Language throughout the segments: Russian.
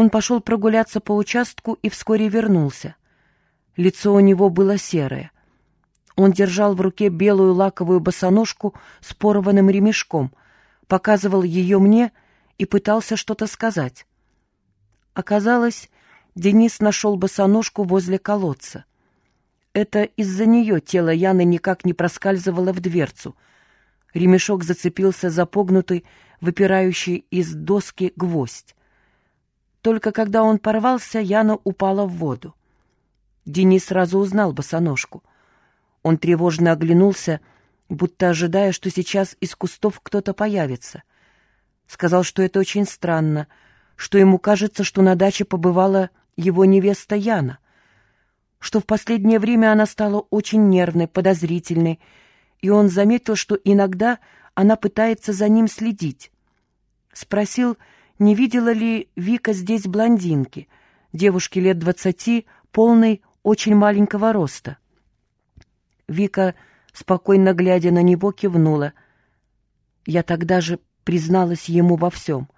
Он пошел прогуляться по участку и вскоре вернулся. Лицо у него было серое. Он держал в руке белую лаковую босоножку с порванным ремешком, показывал ее мне и пытался что-то сказать. Оказалось, Денис нашел босоножку возле колодца. Это из-за нее тело Яны никак не проскальзывало в дверцу. Ремешок зацепился за погнутый, выпирающий из доски гвоздь. Только когда он порвался, Яна упала в воду. Денис сразу узнал босоножку. Он тревожно оглянулся, будто ожидая, что сейчас из кустов кто-то появится. Сказал, что это очень странно, что ему кажется, что на даче побывала его невеста Яна, что в последнее время она стала очень нервной, подозрительной, и он заметил, что иногда она пытается за ним следить. Спросил, не видела ли Вика здесь блондинки, девушки лет двадцати, полной, очень маленького роста. Вика, спокойно глядя на него, кивнула. Я тогда же призналась ему во всем.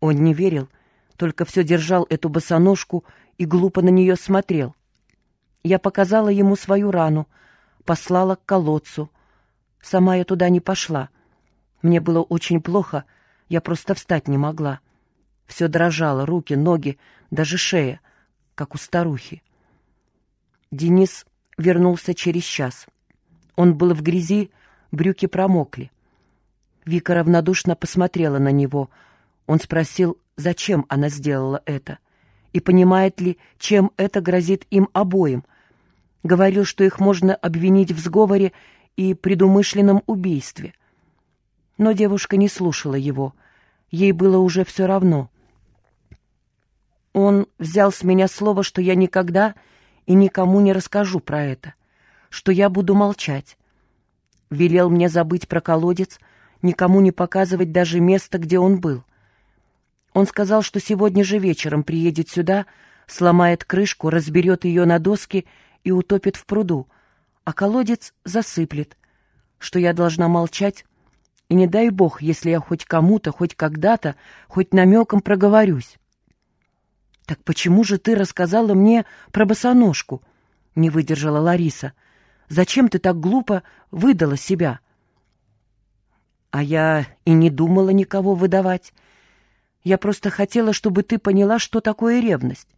Он не верил, только все держал эту босоножку и глупо на нее смотрел. Я показала ему свою рану, послала к колодцу. Сама я туда не пошла. Мне было очень плохо, я просто встать не могла. Все дрожало, руки, ноги, даже шея, как у старухи. Денис вернулся через час. Он был в грязи, брюки промокли. Вика равнодушно посмотрела на него. Он спросил, зачем она сделала это, и понимает ли, чем это грозит им обоим. Говорил, что их можно обвинить в сговоре и предумышленном убийстве. Но девушка не слушала его. Ей было уже все равно. Он взял с меня слово, что я никогда и никому не расскажу про это, что я буду молчать. Велел мне забыть про колодец, никому не показывать даже место, где он был. Он сказал, что сегодня же вечером приедет сюда, сломает крышку, разберет ее на доски и утопит в пруду, а колодец засыплет, что я должна молчать, и не дай бог, если я хоть кому-то, хоть когда-то, хоть намеком проговорюсь. «Так почему же ты рассказала мне про босоножку?» — не выдержала Лариса. «Зачем ты так глупо выдала себя?» «А я и не думала никого выдавать. Я просто хотела, чтобы ты поняла, что такое ревность,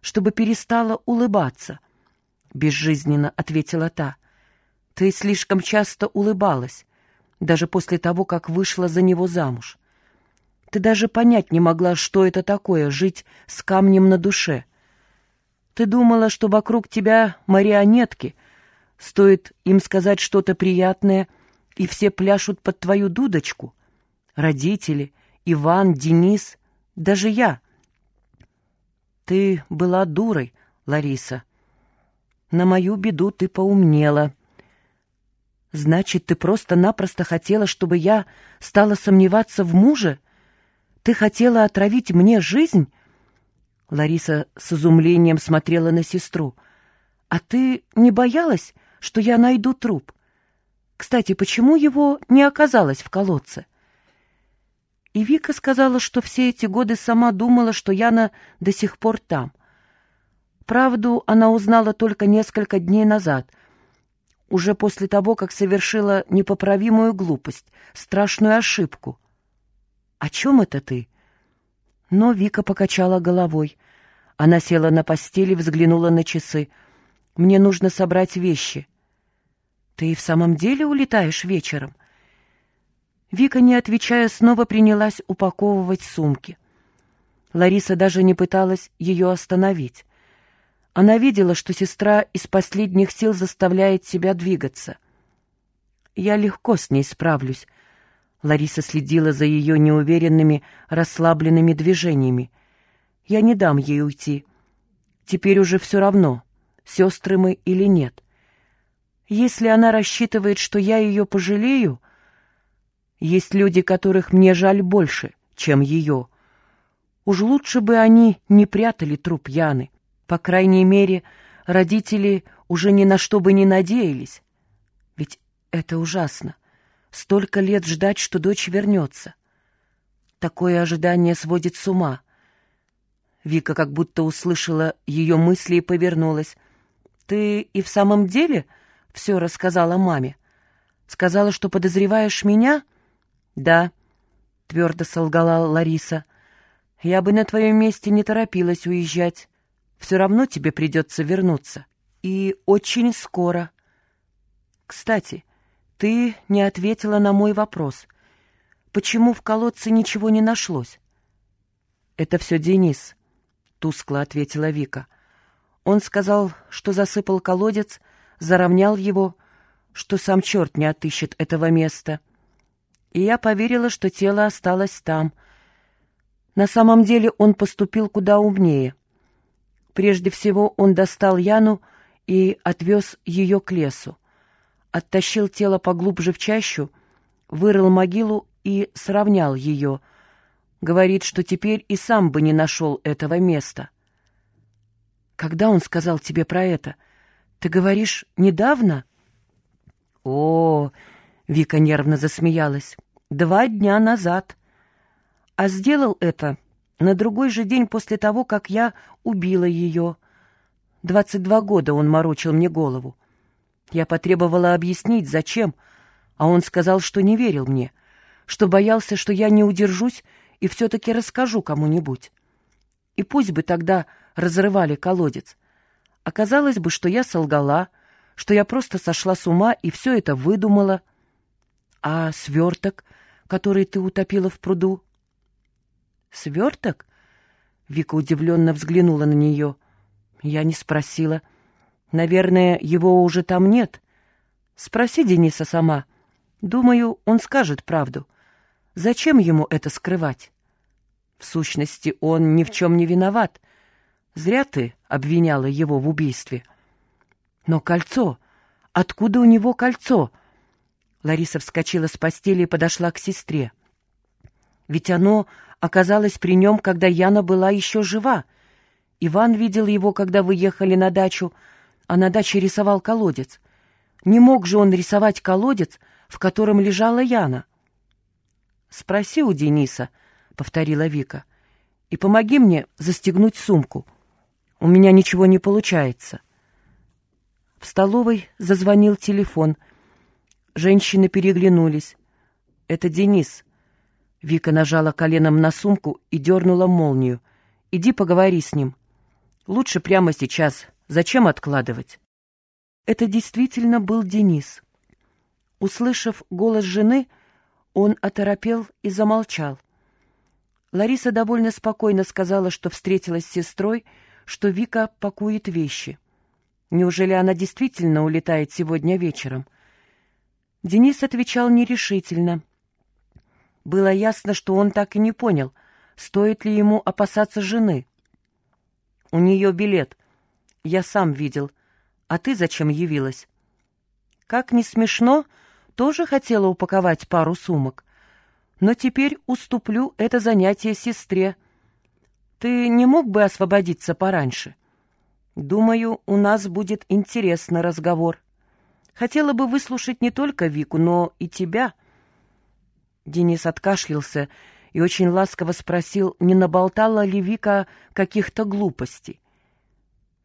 чтобы перестала улыбаться», — безжизненно ответила та. «Ты слишком часто улыбалась, даже после того, как вышла за него замуж. Ты даже понять не могла, что это такое — жить с камнем на душе. Ты думала, что вокруг тебя марионетки, стоит им сказать что-то приятное, и все пляшут под твою дудочку. Родители, Иван, Денис, даже я. Ты была дурой, Лариса. На мою беду ты поумнела. Значит, ты просто-напросто хотела, чтобы я стала сомневаться в муже — ты хотела отравить мне жизнь?» Лариса с изумлением смотрела на сестру. «А ты не боялась, что я найду труп? Кстати, почему его не оказалось в колодце?» И Вика сказала, что все эти годы сама думала, что Яна до сих пор там. Правду она узнала только несколько дней назад, уже после того, как совершила непоправимую глупость, страшную ошибку — «О чем это ты?» Но Вика покачала головой. Она села на постели, взглянула на часы. «Мне нужно собрать вещи». «Ты и в самом деле улетаешь вечером?» Вика, не отвечая, снова принялась упаковывать сумки. Лариса даже не пыталась ее остановить. Она видела, что сестра из последних сил заставляет себя двигаться. «Я легко с ней справлюсь», Лариса следила за ее неуверенными, расслабленными движениями. «Я не дам ей уйти. Теперь уже все равно, сестры мы или нет. Если она рассчитывает, что я ее пожалею, есть люди, которых мне жаль больше, чем ее. Уж лучше бы они не прятали труп Яны. По крайней мере, родители уже ни на что бы не надеялись. Ведь это ужасно. Столько лет ждать, что дочь вернется. Такое ожидание сводит с ума. Вика как будто услышала ее мысли и повернулась. «Ты и в самом деле все рассказала маме? Сказала, что подозреваешь меня?» «Да», — твердо солгала Лариса. «Я бы на твоем месте не торопилась уезжать. Все равно тебе придется вернуться. И очень скоро. Кстати, ты не ответила на мой вопрос. Почему в колодце ничего не нашлось?» «Это все Денис», — тускло ответила Вика. «Он сказал, что засыпал колодец, заровнял его, что сам черт не отыщет этого места. И я поверила, что тело осталось там. На самом деле он поступил куда умнее. Прежде всего он достал Яну и отвез ее к лесу. Оттащил тело поглубже в чащу, вырыл могилу и сравнял ее — Говорит, что теперь и сам бы не нашел этого места. Когда он сказал тебе про это? Ты говоришь, недавно? О, Вика нервно засмеялась. Два дня назад. А сделал это на другой же день после того, как я убила ее. Двадцать два года он морочил мне голову. Я потребовала объяснить, зачем, а он сказал, что не верил мне, что боялся, что я не удержусь и все-таки расскажу кому-нибудь. И пусть бы тогда разрывали колодец. Оказалось бы, что я солгала, что я просто сошла с ума и все это выдумала. А сверток, который ты утопила в пруду? Сверток? Вика удивленно взглянула на нее. Я не спросила. Наверное, его уже там нет. Спроси Дениса сама. Думаю, он скажет правду. Зачем ему это скрывать? В сущности, он ни в чем не виноват. Зря ты обвиняла его в убийстве. Но кольцо... Откуда у него кольцо? Лариса вскочила с постели и подошла к сестре. Ведь оно оказалось при нем, когда Яна была еще жива. Иван видел его, когда вы ехали на дачу, а на даче рисовал колодец. Не мог же он рисовать колодец, в котором лежала Яна. — «Спроси у Дениса», — повторила Вика, — «и помоги мне застегнуть сумку. У меня ничего не получается». В столовой зазвонил телефон. Женщины переглянулись. «Это Денис». Вика нажала коленом на сумку и дернула молнию. «Иди поговори с ним. Лучше прямо сейчас. Зачем откладывать?» Это действительно был Денис. Услышав голос жены, он оторопел и замолчал. Лариса довольно спокойно сказала, что встретилась с сестрой, что Вика пакует вещи. Неужели она действительно улетает сегодня вечером? Денис отвечал нерешительно. Было ясно, что он так и не понял, стоит ли ему опасаться жены. «У нее билет. Я сам видел. А ты зачем явилась?» «Как не смешно, тоже хотела упаковать пару сумок. Но теперь уступлю это занятие сестре. Ты не мог бы освободиться пораньше? Думаю, у нас будет интересный разговор. Хотела бы выслушать не только Вику, но и тебя. Денис откашлялся и очень ласково спросил, не наболтала ли Вика каких-то глупостей.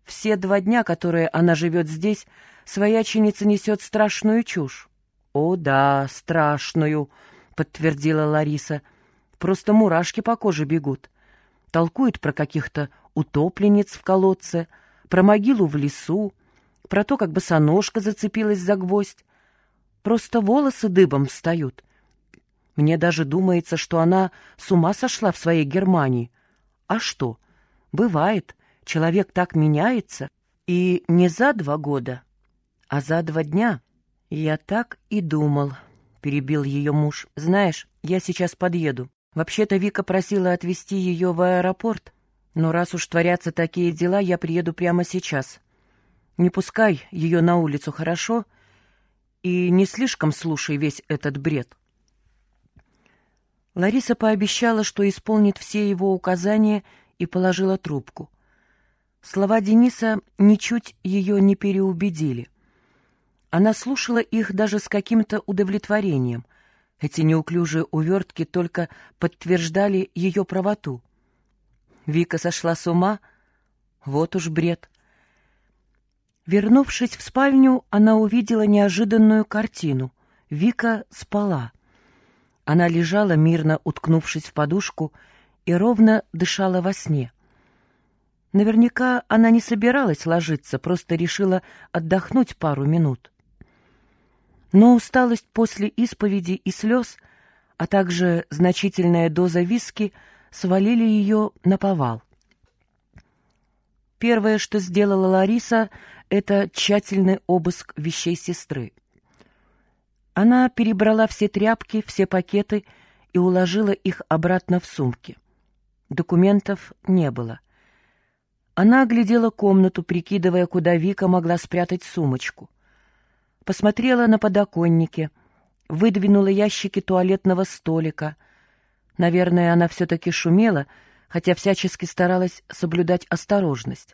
Все два дня, которые она живет здесь, свояченица несет страшную чушь. «О да, страшную», — подтвердила Лариса. «Просто мурашки по коже бегут. Толкуют про каких-то утопленниц в колодце, про могилу в лесу, про то, как босоножка зацепилась за гвоздь. Просто волосы дыбом встают. Мне даже думается, что она с ума сошла в своей Германии. А что? Бывает, человек так меняется, и не за два года, а за два дня». «Я так и думал», — перебил ее муж. «Знаешь, я сейчас подъеду. Вообще-то Вика просила отвезти ее в аэропорт, но раз уж творятся такие дела, я приеду прямо сейчас. Не пускай ее на улицу, хорошо? И не слишком слушай весь этот бред». Лариса пообещала, что исполнит все его указания, и положила трубку. Слова Дениса ничуть ее не переубедили. Она слушала их даже с каким-то удовлетворением. Эти неуклюжие увертки только подтверждали ее правоту. Вика сошла с ума? Вот уж бред. Вернувшись в спальню, она увидела неожиданную картину. Вика спала. Она лежала, мирно уткнувшись в подушку, и ровно дышала во сне. Наверняка она не собиралась ложиться, просто решила отдохнуть пару минут. Но усталость после исповеди и слез, а также значительная доза виски свалили ее на повал. Первое, что сделала Лариса, это тщательный обыск вещей сестры. Она перебрала все тряпки, все пакеты и уложила их обратно в сумки. Документов не было. Она оглядела комнату, прикидывая, куда Вика могла спрятать сумочку. Посмотрела на подоконнике, выдвинула ящики туалетного столика. Наверное, она все-таки шумела, хотя всячески старалась соблюдать осторожность.